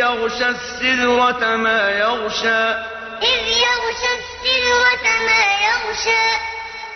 يغشى السدرة ما يغشى. إذ يغشى السدرة